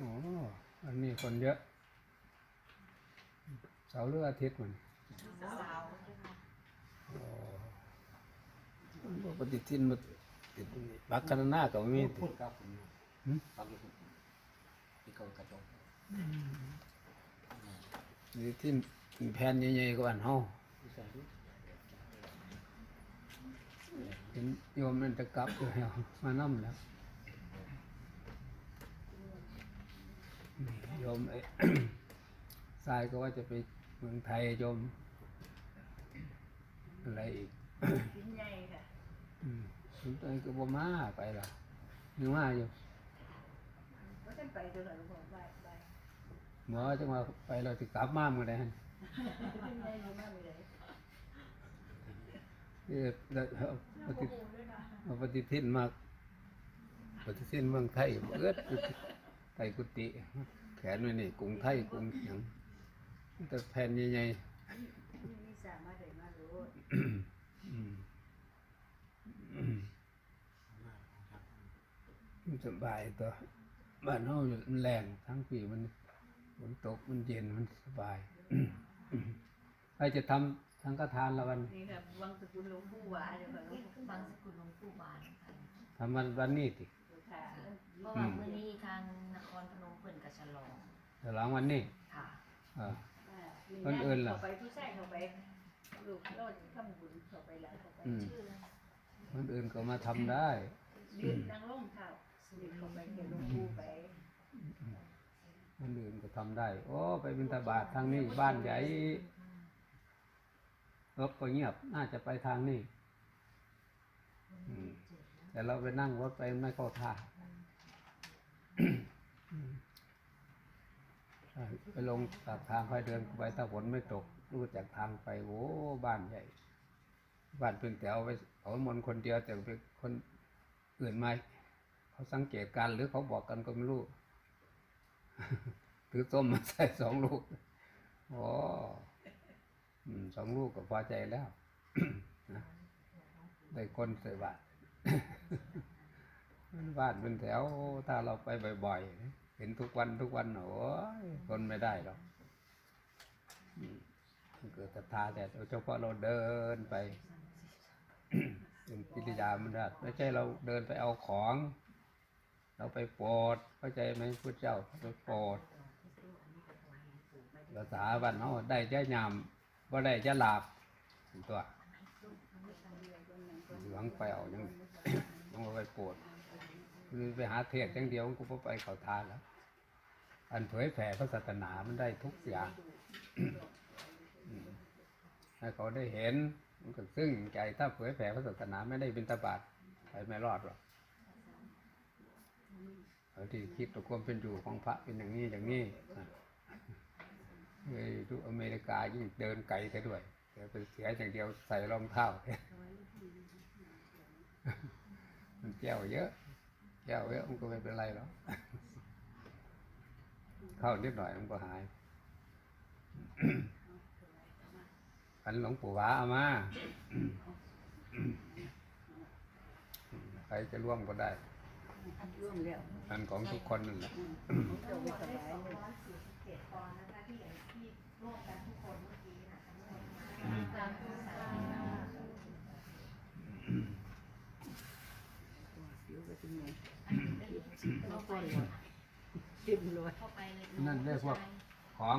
อ้อันนี้คนเยอะเสาร์หรืออาทิตย์มันสาวโอ้มันบ่ปฏิทินมาติดตรงนี้บักกันหน้าก็ไม่มีติพูดครับผมฟังดูที่เขากระจกปฏิทินแผ่นใหญ่ๆกว่าอันเฮาที่ใส่ดิเห็นโยมมันจะกลับอยู่แล้วมานั่มแล้วนี่โยมไอ้ทรายก็ว่าจะไปเมืองไทยโยม อะไรอีกชิ้นใหญ่ค่ะอืมสุดท้ายก็บ่มาไปละยังมาอยู่ว่าท่านไปตัวไหนหลวงพ่อไปไปหมอจังว่าไปเราจะกลับมาเมื่อใดหั่นชิ้นใหญ่อยู่มากเลยเอ่อแล้วเอาปฏิเอาปฏิทินมาปฏิทินเมืองไทยเอิดไทยกุฏิแข นไว้นี่กรุงไทยกรุงหยังแต่แผ่นใหญ่นี่มีสามารถได้มารู้ๆอืมอืมมันสบายตัวบ้านเฮาอยู่มันแรงทั้งปีมันฝนตกมันเย็นมันสบายใครจะทำทั้งกระทานละวันนี่ค่ะวังสกุลหลวงปู่หวาเดี๋ยวค่ะหลวงปู่บางสกุลหลวงปู่บานค่ะทำวันวันนี้ติค่ะเพราะว่าเมื่อนี้ทางน ครพนมเปิ่นกับฉลองฉลองวันนี้ค่ะอ่าอ่ามีคนอื่นล่ะ เข้าไปผู้ชายเข้าไปลูกโลดทำบุญเข้าไปหลายเข้าไปอืมชื่ออะไรคนอื่นก็มาทำได้ ยืนนั่งร่มเท้ายืนเข้าไปเห็นหลวงปู่ไปคนอื่นก็ทำได้ โอ้ไปบิณฑบาตทางนี้บ้านใหญ่รถก็เงียบน่าจะไปทางนี้อืมแต่เราไปนั่งรถไปไม่เข้าท่าใช่ ไปลงตากทางค่อยเดินไปถ้าฝนไม่ตกรู้จากทางไปโอ้บ้านใหญ่ บ้านเพิ่งแต่เอาไปเอามนคนเดียวแต่เป็นคนอื่นไมเขาสังเกตการหรือเขาบอกกันก็ไม่รู้ถือส้มมาใส่สองลูกโอ้อืมสองลูกก็พอใจแล้วนะได้คนใส่บาตรบ้านเป็นแถวถ้าเราไปบ่อยๆ เห็นทุกวันทุกวันโอ้ยคนไม่ได้หรอกอืมมันเกิดศรัทธาแต่เฉพาะเราเดินไปเป็นกิริยามันได้ไม่ใช่เราเดินไปเอาของ เราไปโปรดเข้าใจไหมพุทธเจ้าไปโปรดภาษาบ้านเขาได้จะยามว่าได้จะหลาบตัวหลวงไปเอายังต้องเอาไปโปรด คือไปหาเทศอย่างเดียวกูก็ไปเขาทานแล้ว อันเผยแผ่พระศาสนามันได้ทุกอย่างให้เขาได้เห็นมันก็ซึ่งใจถ้าเผยแผ่พระศาสนาไม่ได้บิณฑบาตไปไม่รอดหรอกเอาที่คิดตัวความเป็นอยู่ของพระเป็นอย่างนี้อย่างนี้เฮ้ยดูอเมริกายิ่งเดินไกลซะด้วยแต่เป็นเสียอย่างเดียวใส่รองเท้ามันแก้วเยอะ แก้วเยอะมันก็ไม่เป็นไรหรอกเข้านิดหน่อยมันก็หายอันหลวงปู่หวาเอามา ใครจะร่วมก็ได้ร่วมแล้วอันของทุกคนนั่นแหละเจ้าไปสบายเลยเจ็ดตอนนะคะที่อย่างที่ร่วมกันทุกคนเมื่อกี้นะคะ อืม ตามผู้สา อยู่ไปที่ไหน เข้าไปเต็มเลยเข้าไปเลยนั่นเรียกว่าของ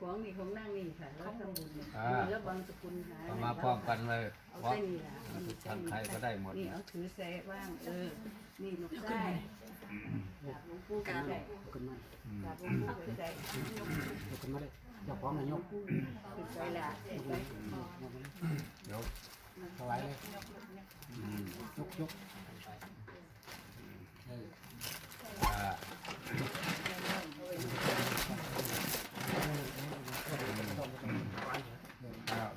ของนี่ของนั่งนี่ค่ะแล้วทำบุญนี่อ่าแล้วบางสกุลหาเอามาพร้อมกันเลยเอาเพราะเส้นนี่ล่ะทางใครก็ได้หมดนี่เอาถือแซ่บ้างเออนี่ลูกไส้กราบหลวงปู่กราบหลวงปู่ขึ้นมาอืมกราบหลวงปู่ไปใส่ยกขึ้นมาเลยเจ้าของนายกขึ้นไปละไปเดี๋ยวถวายเลยอืมยกยก เอออ่า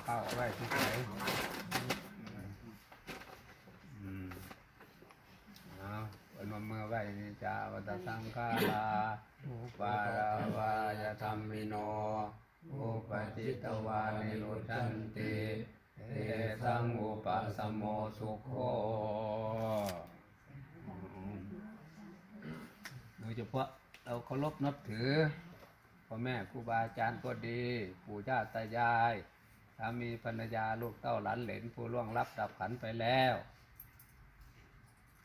เข้าไว้ที่ไหนอืมเอาเป็นมาเมื่อไหวนี่จาวัตสังฆาลาปาราวายธรรมิโนอุปปัชชิตวานิรุชฌันติเตสัง วูปะสะโมสุโข โด ยเฉพาะเราเคารพนับถือพ่อแม่ครูบาอาจารย์ก็ดี ปู่ย่าตายายสามีภรรยาลูกเต้าหลานเหลนผู้ล่วงลับดับขันไปแล้ว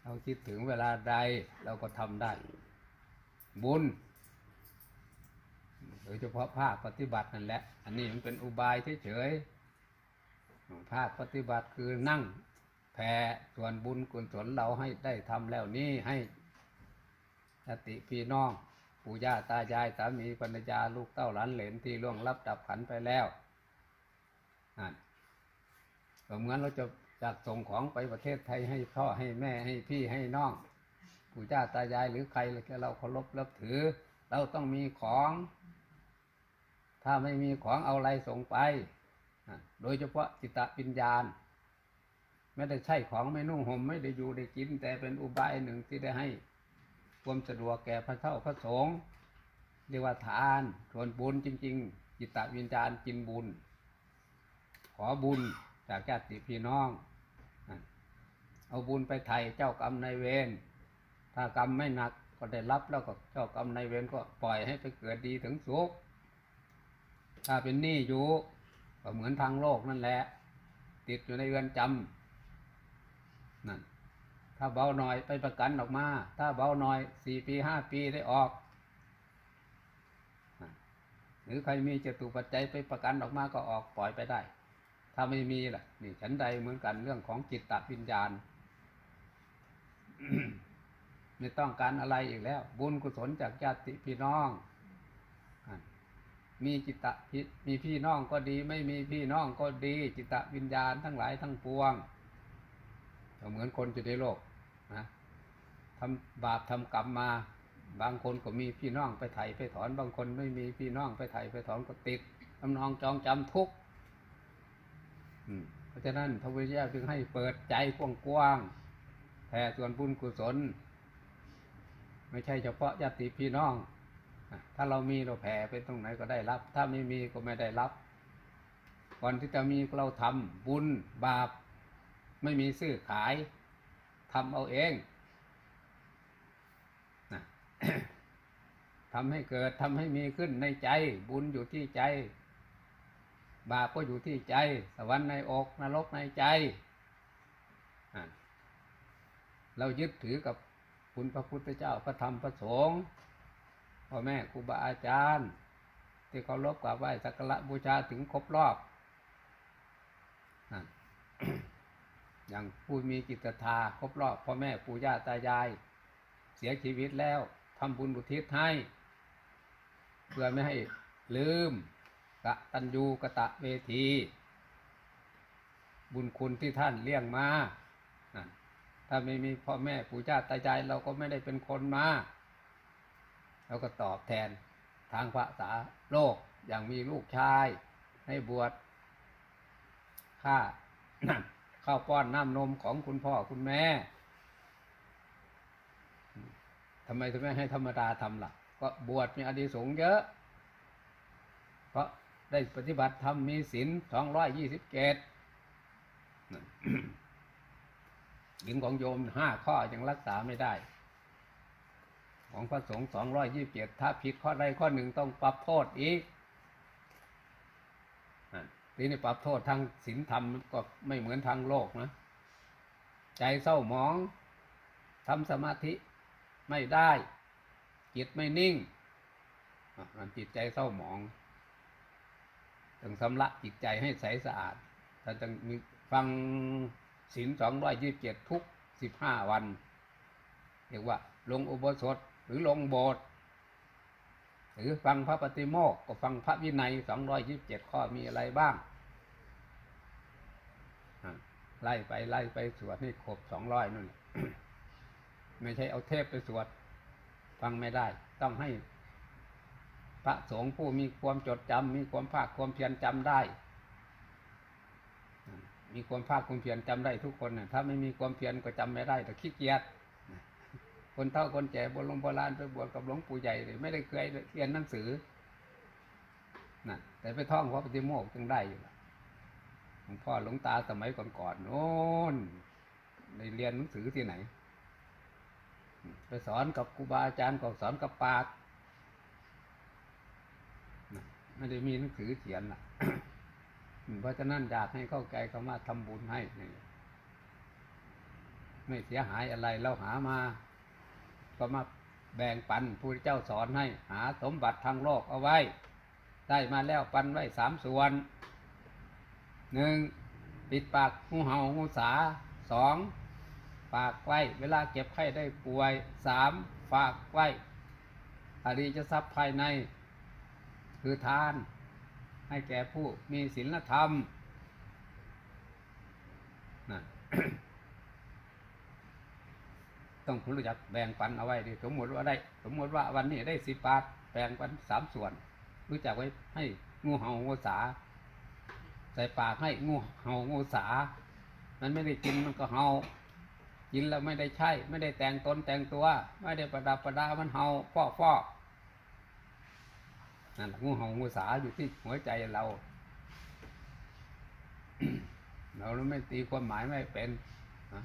เราคิดถึงเวลาใดเราก็ทำได้ บุญโดยเฉพาะภาคปฏิบัตินั่นแหละ อันนี้มันเป็นอุบายเฉยๆภาคปฏิบัติคือนั่งแผ่ส่วนบุญกุศลเราให้ได้ทำแล้วนี้ให้ ญาติพี่น้องปู่ย่าตายายสามีภรรยาลูกเต้าหลานเหลนที่ล่วงลับดับขันไปแล้วนั่นเหมือนเราจะจากส่งของไปประเทศไทยให้พ่อให้แม่ให้พี่ให้น้องปู่ย่าตายายหรือใครเราเคารพนับถือ เราต้องมีของ ถ้าไม่มีของเอาอะไรส่งไป โดยเฉพาะจิตตวิญญาณไม่ได้ใช่ของไม่นุ่งห่มไม่ได้อยู่ได้กิน แต่เป็นอุบายหนึ่งที่ได้ให้ ความสะดวกแก่พระเจ้าพระสงฆ์เรียกว่าทานส่วนบุญจริง ๆ จิตตวิญญาณกินบุญ ขอบุญจากญาติพี่น้อง เอาบุญไปไถ่เจ้ากรรมนายเวรถ้ากรรมไม่หนักก็ได้รับแล้วก็เจ้ากรรมนายเวรก็ปล่อยให้ไปเกิดดีถึงสุขถ้าเป็นหนี้อยู่ก็เหมือนทางโลกนั่นแหละ ติดอยู่ในเรือนจำนั่น ถ้าเบาหน่อยไปประกันออกมา ถ้าเบาหน่อยสี่ปีห้าปีได้ออก หรือใครมีเจตุปัจจัยไปประกันออกมาก็ออกปล่อยไปได้ ถ้าไม่มีล่ะนี่ฉันใดเหมือนกันเรื่องของจิตตวิญญาณ ไม่ต้องการอะไรอีกแล้ว บุญกุศลจากญาติพี่น้องมีจิตตะพิมีพี่น้องก็ดี ไม่มีพี่น้องก็ดี จิตตะวิญญาณทั้งหลายทั้งปวง ก็เหมือนคนอยู่ในโลกนะทำบาปทำกรรมมา บางคนก็มีพี่น้องไปไถ่ไปถอน บางคนไม่มีพี่น้องไปไถ่ไปถอนก็ติดทำนองจองจำทุกข์เพราะฉะนั้นพระพุทธเจ้าจึงให้เปิดใจกว้างๆแผ่ส่วนบุญกุศล ไม่ใช่เฉพาะญาติพี่น้อง ถ้าเรามีเราแผ่ไปตรงไหนก็ได้รับ ถ้าไม่มีก็ไม่ได้รับ ก่อนที่จะมีเราทำบุญบาป ไม่มีซื้อขายทำเอาเองนะทำให้เกิดทำให้มีขึ้นในใจ บุญอยู่ที่ใจ บาปก็อยู่ที่ใจ สวรรค์ในอกนรกในใจอะเรายึดถือกับคุณพระพุทธเจ้าพระธรรมพระสงฆ์พ่อแม่ครูบาอาจารย์ ที่เคารพกราบไหว้สักการะบูชาถึงครบรอบนั่น อย่างผู้มีจิตศรัทธาครบรอบพ่อแม่ปู่ย่าตายาย เสียชีวิตแล้วทำบุญอุทิศให้ เพื่อไม่ให้ลืมกะตัญญูกะตะเวที บุญคุณที่ท่านเลี้ยงมาถ้าไม่มีพ่อแม่ปู่ย่าตายายเราก็ไม่ได้เป็นคนมาแล้วก็ตอบแทนทางภาษาโลกอย่างมีลูกชายให้บวชค่า ข้าวป้อนน้ำนมของคุณพ่อคุณแม่ทำไมถึงไม่ให้ธรรมดาทำล่ะ ก็บวชมีอดีสงส์เยอะ เพราะได้ปฏิบัติธรรมมีศีลสองร้อยยี่สิบเกตศีลของโยมห้าข้อยังรักษาไม่ได้ ของพระสงฆ์สองร้อยยี่สิบเจ็ดถ้าผิดข้อใดข้อหนึ่งต้องปรับโทษอีก อะทีนี้ปรับโทษทางศีลธรรมก็ไม่เหมือนทางโลกนะ ใจเศร้าหมองทำสมาธิไม่ได้ จิตไม่นิ่งมันจิตใจเศร้าหมองต้องสำละจิตใจให้ใสสะอาดถ้าต้องมีฟังศีลสองร้อยยี่สิบเจ็ดทุกสิบห้าวัน เรียกว่าลงอุโบสถหรือลงโบสถ์ หรือฟังพระปฏิโมกข์ก็ฟังพระวินัยสองร้อยยิบเจ็ดข้อมีอะไรบ้างไล่ไปไล่ไปสวดให้ครบสองร้อยนั่นไม่ใช่เอาเทพไปสวด ฟังไม่ได้ ต้องให้ พระสงฆ์ผู้มีความจดจำมีความภาคความเพียรจำได้ มีความภาคความเพียรจำได้ทุกคนนะถ้าไม่มีความเพียรก็จำไม่ได้แต่ขี้เกียจ คนเฒ่าคนแก่โบราณโบราณไปบวชกับหลวงปู่ใหญ่เลยไม่ได้เคยเรียนหนังสือนะแต่ไปท่องพระปฏิโมกข์จึงได้อยู่ล่ะหลวงพ่อหลวงตาสมัยก่อนๆโน้นไดเรียนหนังสือที่ไหน ไปสอนกับครูบาอาจารย์ก็สอนกับปากไม่ได้มีหนังสือเขียนล่ะเพราะฉะนั้นอยากให้เข้าใจคำว่าทำบุญให้ ไม่เสียหายอะไรเราหามา ก็มาแบ่งปันผู้เจ้าสอนให้หาสมบัติทางโลกเอาไว้ ได้มาแล้วปันไว้สามส่วนหนึ่งปิดปากงูเห่างูสาสองฝากไว้ เวลาเก็บไข้ได้ป่วยสามฝากไว้อริยทรัพย์ภายใน คือทาน ให้แก่ผู้มีศีลธรรมนั่น ต้องรู้จักแบ่งปันเอาไว้ดิสมมติว่าได้ สมมติว่าวันนี้ได้สิบบาทแบ่งปันสามส่วน รู้จักไว้ให้งูเห่างูสาใส่ปากให้งูเห่างูสา มันไม่ได้กินมันก็เห่ากินแล้วไม่ได้ใช่ไม่ได้แต่งตนแต่งตัว ไม่ได้ประดับประดามันเห่าฟอกฟอกนั่นงูเห่างูสาอยู่ที่หัวใจเรา เราไม่ตีความหมายไม่เป็นนะ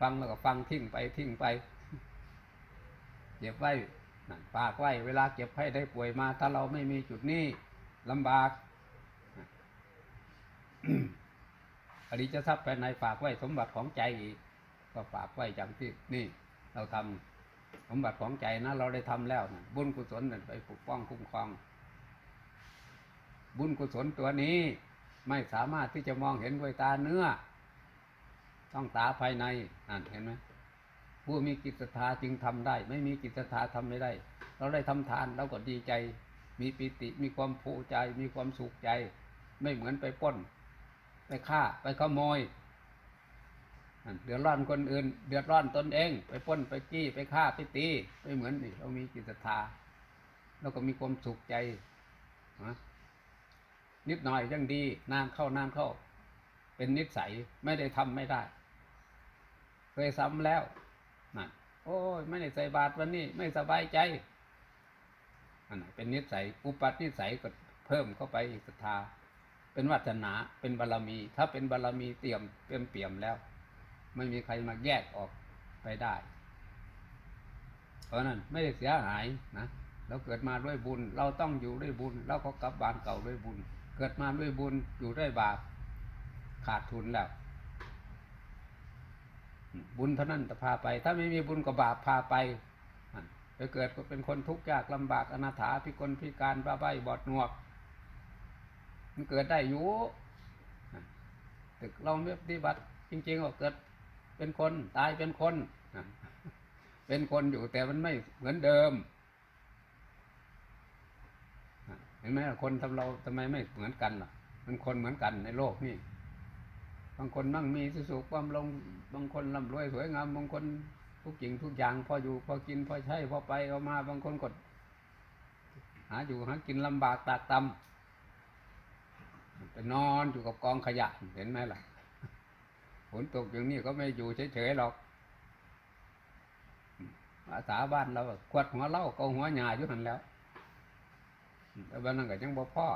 ฟังแล้วก็ฟังทิ้งไปทิ้งไปเก็บไว้นั่นฝากไว้เวลาเก็บให้ได้ป่วยมา ถ้าเราไม่มีจุดนี้ลำบากอริยทรัพย์ภายในฝากไว้สมบัติของใจอีกก็ฝากไว้อย่างที่นี่ เราทำสมบัติของใจนะเราได้ทำแล้วนะบุญกุศลนั่นไปปกป้องคุ้มครอง บุญกุศลตัวนี้ไม่สามารถที่จะมองเห็นด้วยตาเนื้อ ต้องตาภายในนั่นเห็นไหมผู้มีจิตศรัทธาจึงทำได้ ไม่มีจิตศรัทธาทำไม่ได้ เราได้ทำทานเราก็ดีใจ มีปิติมีความภูมิใจ มีความสุขใจ ไม่เหมือนไปป้น ไปฆ่าไปขโมยเดือดร้อนคนอื่น เดือดร้อนตนเอง ไปป้นไปจี้ไปฆ่าไปตีไม่เหมือนนี่เรามีจิตศรัทธาเราก็มีความสุขใจนะนิดหน่อยยังดีนานเข้านานเข้า เป็นนิสัยไม่ได้ทำไม่ได้ ยซ้ำแล้วนั่นโอ้ยไม่ได้ใส่บาตรวันนี้ ไม่สบายใจอันเป็นนิสัยอุปัตนิสัยก็เพิ่มเข้าไปอีกศรัทธา เป็นวัฒนาเป็นบารรมี ถ้าเป็นบารรมีเตรียมเตรียมเปี่ยมแล้ว ไม่มีใครมาแยกออกไปได้ เพราะนั้นไม่ได้เสียหายนะเราเกิดมาด้วยบุญ เราต้องอยู่ด้วยบุญ เราก็กลับบ้านเก่าด้วยบุญ เกิดมาด้วยบุญอยู่ด้วยบาปขาดทุนแล้ว บุญเท่านั้นจะพาไป ถ้าไม่มีบุญก็บาปพาไปนั่นไปเกิดก็เป็นคนทุกข์ยากลำบากอนาถาพิกลพิการบ้าใบบอดหนวก มันเกิดได้อยู่นั่นแต่เราไม่ปฏิบัติ จริงๆก็เกิดเป็นคนตายเป็นคนเป็นคนอยู่แต่มันไม่เหมือนเดิมเห็นไหมคนทำเราทำไมไม่เหมือนกันล่ะ มันคนเหมือนกันในโลกนี่ บางคนมั่งมีสุขความลงบางคนร่ำรวยสวยงามบางคนทุกสิ่งทุกอย่างพออยู่พอกินพอใช้พอไปพอมาบางคนกดหาอยู่หากินลำบากตากตำไปนอนอยู่กับกองขยะเห็นไหมล่ะฝนตกอย่างนี้ก็ไม่อยู่เฉยๆหรอกอาสาบ้านเราขวดหัวเล้าก็หัวหยาอยู่หันแล้วแต่บ้านนั้นก็ยังบ่พ่อ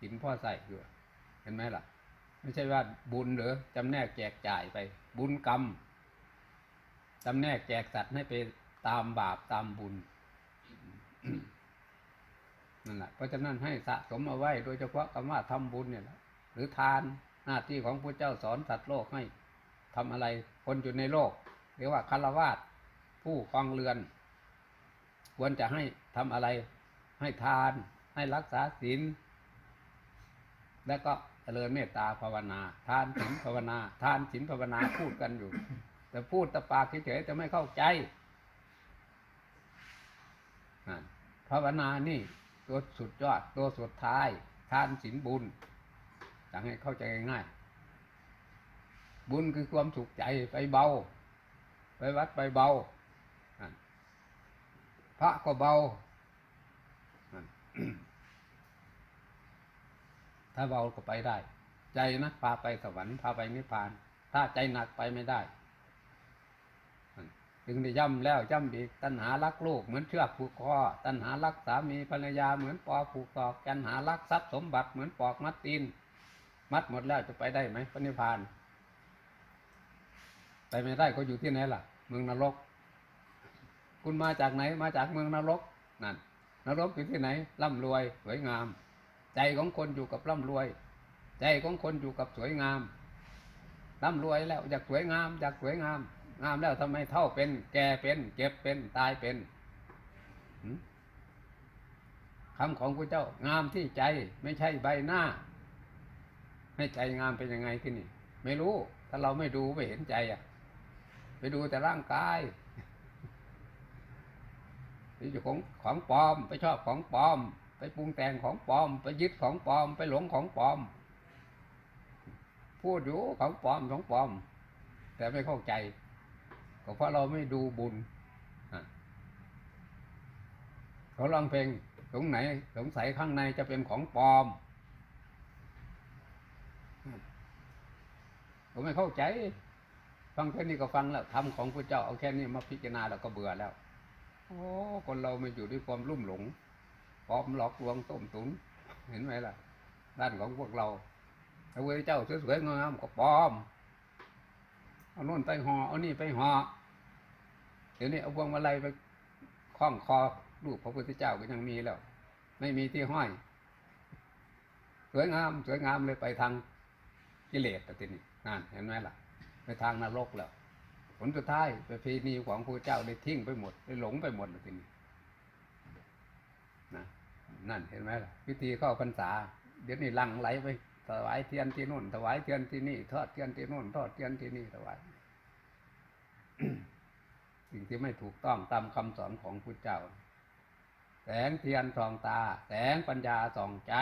กินพ่อใส่อยู่เห็นไหมล่ะ ไม่ใช่ว่าบุญหรือจำแนกแจกจ่ายไป บุญกรรมจำแนกแจกสัตว์ให้ไปตามบาปตามบุญนั่นแหละเพราะฉะนั้นให้สะสมเอาไว้ โดยเฉพาะคำว่าทำบุญเนี่ยหรือทานหน้าที่ของพระเจ้าสอนสัตว์โลกให้ทำอะไรคนอยู่ในโลกเรียกว่าคารวาสผู้ครองเรือน ควรจะให้ทำอะไร ให้ทาน ให้รักษาศีลแล้วก็ เจริญเมตตาภาวนา ทานศีลภาวนา ทานศีลภาวนาพูดกันอยู่ แต่พูดแตะปากเฉยๆจะไม่เข้าใจภาวนานี่ตัวสุดยอดตัวสุดท้าย ทานศีลบุญจะให้เข้าใจง่ายบุญคือความสุขใจไปเบา ไปวัดไปเบานั่นพระก็เบา ถ้าเบาก็ไปได้ ใจนะพาไปสวรรค์พาไปนิพพาน ถ้าใจหนักไปไม่ได้นั่นจึงได้ย่ำแล้วย่ำอีกตัณหารักลูกเหมือนเชือกผูกคอตัณหารักสามีภรรยาเหมือนปอผูกศอกตัณหารักทรัพย์สมบัติเหมือนปอกมัดตีน มัดหมดแล้วจะไปได้ไหมพระนิพพาน ไปไม่ได้ก็อยู่ที่ไหนล่ะ เมืองนรก คุณมาจากไหนมาจากเมืองนรกนั่นนรกอยู่ที่ไหนร่ำรวยสวยงาม ใจของคนอยู่กับร่ำรวย ใจของคนอยู่กับสวยงามร่ำรวยแล้วอยากสวยงามอยากสวยงาม งามแล้วทำไมเท่าเป็น แก่เป็น เก็บเป็นตายเป็นคำของพระเจ้างามที่ใจไม่ใช่ใบหน้าให้ใจงามเป็นยังไงที่นี่ ไม่รู้ ถ้าเราไม่ดูไม่เห็นใจอะ ไปดูแต่ร่างกายไปอยู่ของของปลอมไปชอบของปลอม ไปปรุงแต่งของปลอม ไปยึดของปลอม ไปหลงของปลอม พูดอยู่ของปลอมของปลอม แต่ไม่เข้าใจ ก็เพราะเราไม่ดูบุญเขาลองเพลงตรงไหน สงสัยข้างในจะเป็นของปลอมผมไม่เข้าใจ ฟังแค่นี้ก็ฟังแล้วทำของพระเจ้าเอาแค่นี้มาพิจารณาแล้วก็เบื่อแล้ว โอ้ คนเราไม่อยู่ด้วยความลุ่มหลง ปลอมหลอกลวงต้มตุนเห็นไหมล่ะ ด้านของพวกเราพระพุทธเจ้าสวยๆงามก็ปลอมเอาโน่นไปหอ่อเอานี่ไปห่อเดี๋ยวนี้เอาพวงมาลัยไปคล้องคอรูปพระพุทธเจ้าก็ยังมีแล้ว ไม่มีที่ห้อย สวยงาม สวยงามเลยไปทางกิเลสแต่ทีนี้นั่นเห็นไหมล่ะ ไปทางนรกแล้ว ผลสุดท้ายประเพณีของพระเจ้าได้ทิ้งไปหมดได้หลงไปหมดเลยทีนี้ นั่นเห็นไหมล่ะวิธีเข้าพรรษา เดี๋ยวนี้หลั่งไหลไปถวายเทียนที่นู่นถวายเทียนที่นี่ ทอดเทียนที่นู่นทอดเทียนที่นี่ถวายสิ่งที่ไม่ถูกต้องตามคำสอนของพระเจ้า แสงเทียนส่องตา แสงปัญญาส่องใจ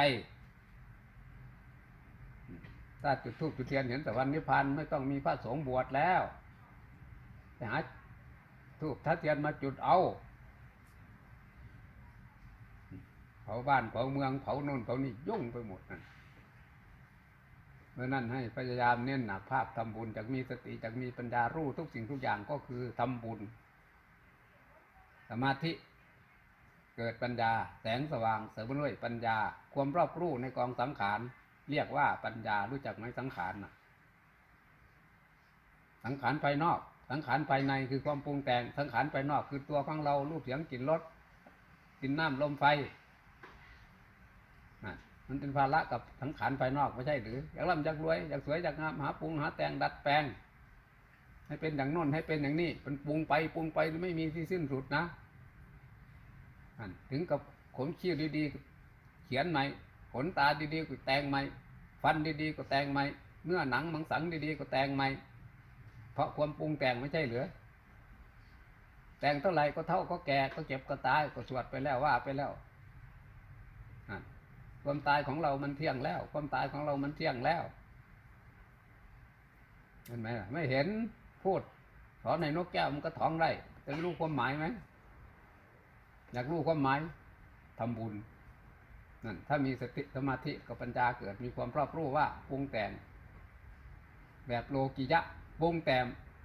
ถ้าจุดทูบจุดเทียนเห็นแต่วันนิพพานไม่ต้องมีพระสงฆ์บวชแล้วไปหาทูบทัดเทียนมาจุดเอาเผาบ้านเผาเมืองเผาโน่นเผานี่ยุ่งไปหมดนั่นเมื่อนั้นให้พยายามเน้นหนักภาพทำบุญจากมีสติจากมีปัญญารู้ทุกสิ่งทุกอย่างก็คือทำบุญ สมาธิเกิดปัญญา แสงสว่างเสริมด้วยปัญญา ความรอบรู้ในกองสังขาร เรียกว่าปัญญารู้จักไหมสังขารน่ะสังขารภายนอก สังขารภายในคือความปรุงแต่งสังขารภายนอก คือตัวของเรารูปเสียงกลิ่นรสกลิ่นน้ำลมไฟ มันเป็นภาระกับสังขารภายนอกไม่ใช่หรืออยากร่ำอยากรวยอยากสวยอยากงามหาปรุงหาแต่งดัดแปลง ให้เป็นอย่างน้นให้เป็นอย่างนี้เป็นปรุงไปปรุงไปไม่มีที่สิ้นสุดนะถึงกับขนคิ้วดีๆเขียนใหม่ขนตาดีๆก็แต่งใหม่ฟันดีๆก็แต่งใหม่เนื้อหนังมังสังดีๆก็แต่งใหม่เพราะความปรุงแต่งไม่ใช่เหรือแต่งเท่าไหร่ก็เท่าก็แก่ก็เจ็บก็ตายก็สวดไปแล้วว่าไปแล้ว ความตายของเรามันเที่ยงแล้ว ความตายของเรามันเที่ยงแล้วเห็นไหมล่ะไม่เห็นพูดสอนในนกแก้วมันก็ท้องได้แต่รู้ความหมายไหมอยากรู้ความหมายทำบุญนั่นถ้ามีสติสมาธิกับปัญญาเกิดมีความรอบรู้ว่าปรุงแต่ง แบบโลกิยะปรุงแต่ง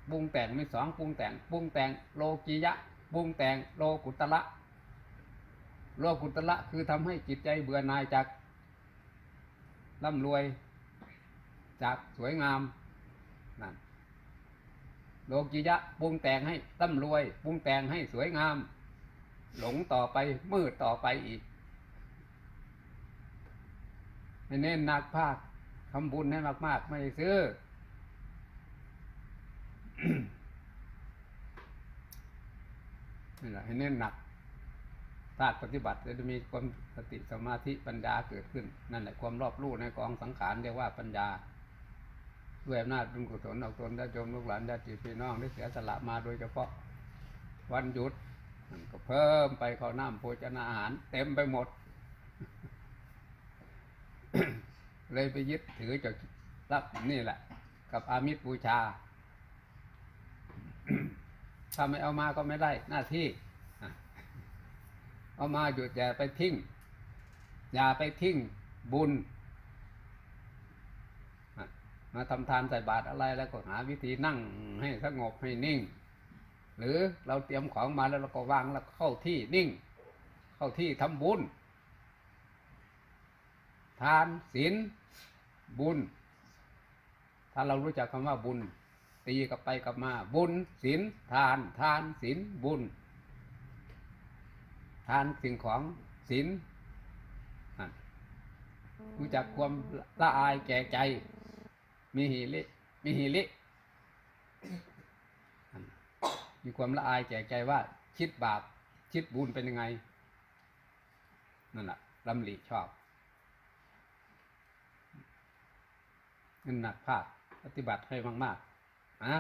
ปรุงแต่งมีสองปรุงแต่งปรุงแต่งโลกิยะปรุงแต่งโลกุตละ โลกุตละคือทำให้จิตใจเบื่อหน่ายจากร่ำรวย จากสวยงามนั่นโลกิยะปรุงแต่งให้ร่ำรวยปรุงแต่งให้สวยงาม หลงต่อไปมืดต่อไปอีกให้เน้นหนักภาคทำบุญให้มากๆไม่ซื้อ นี่แหละให้เน้นหนัก ถ้าปฏิบัติจะมีความสติสมาธิปัญญาเกิดขึ้น นั่นแหละความรอบรู้ในกองสังขารเรียกว่าปัญญาด้วยอำนาจบุญกุศลเอาตนได้จมลูกหลานญาติพี่น้องได้เสียสละมาโดยเฉพาะวันหยุดมันก็เพิ่มไปข้าวน้ำโภชนาอาหารเต็มไปหมด เลยไปยึดถือจากรับนี่แหละ กับอามิตรบูชาถ้าไม่เอามาก็ไม่ได้หน้าที่ เอามาหยุดอย่าไปทิ้ง อย่าไปทิ้งบุญ มาทำทานใส่บาตรอะไรแล้วก็หาวิธีนั่งให้สงบให้นิ่ง หรือเราเตรียมของมาแล้วเราก็วางแล้วเข้าที่นิ่ง เข้าที่ทำบุญ ทานศีลบุญ ถ้าเรารู้จักคำว่าบุญ ตีกลับไปกลับมาบุญศีลทาน ทานศีลบุญ ทานสิ่งของศีลรู้จักความละอายแก่ใจ มีหิริมีหิริมีความละอายแก่ใจว่า คิดบาปคิดบุญเป็นยังไง นั่นแหละลำลีชอบเงินหนักภาคปฏิบัติให้มากๆนะ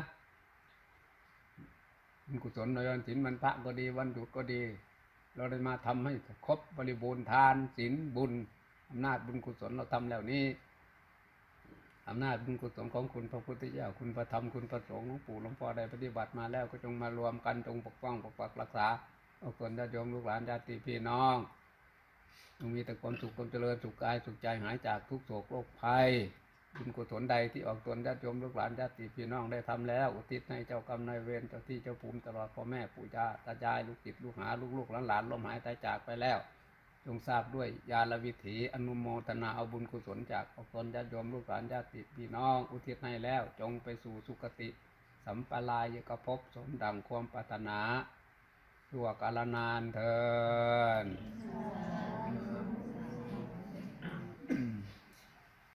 บุญกุศลในวันศีลวันพระก็ดีวันหยุก็ดี เราได้มาทำให้ครบบริบูรณ์ทานศีลบุญอำนาจบุญกุศลเราทำแล้วนี้อำนาจบุญกุศลของคุณพระพุทธเจ้าคุณพระธรรมคุณพระสงฆ์หลวงปู่หลวงพ่อได้ปฏิบัติมาแล้วก็จงมารวมกันจงปกป้องปกปักรักษาเอาคนญาติโยมลูกหลานญาติพี่น้องจงมีแต่ความสุขความเจริญสุขกายสุขใจหายจากทุกโศกโรคภัย บุญกุศลใดที่ออกตนญาติโยมลูกหลานญาติพี่น้องได้ทำแล้ว อุทิศให้เจ้ากรรมนายเวรเจ้าที่เจ้าภูมิตลอดพ่อแม่ปู่ย่าตายายลูกจิตลูกหาลูกลูกหลานหลานล้มหายตายจากไปแล้ว จงทราบด้วยญาณวิถีอนุโมทนาเอาบุญกุศลจากออกตนญาติโยมลูกหลานญาติพี่น้อง อุทิศให้แล้วจงไปสู่สุคติ สัมปรายกภพสมดังความปรารถนาชั่วกาลนานเทิน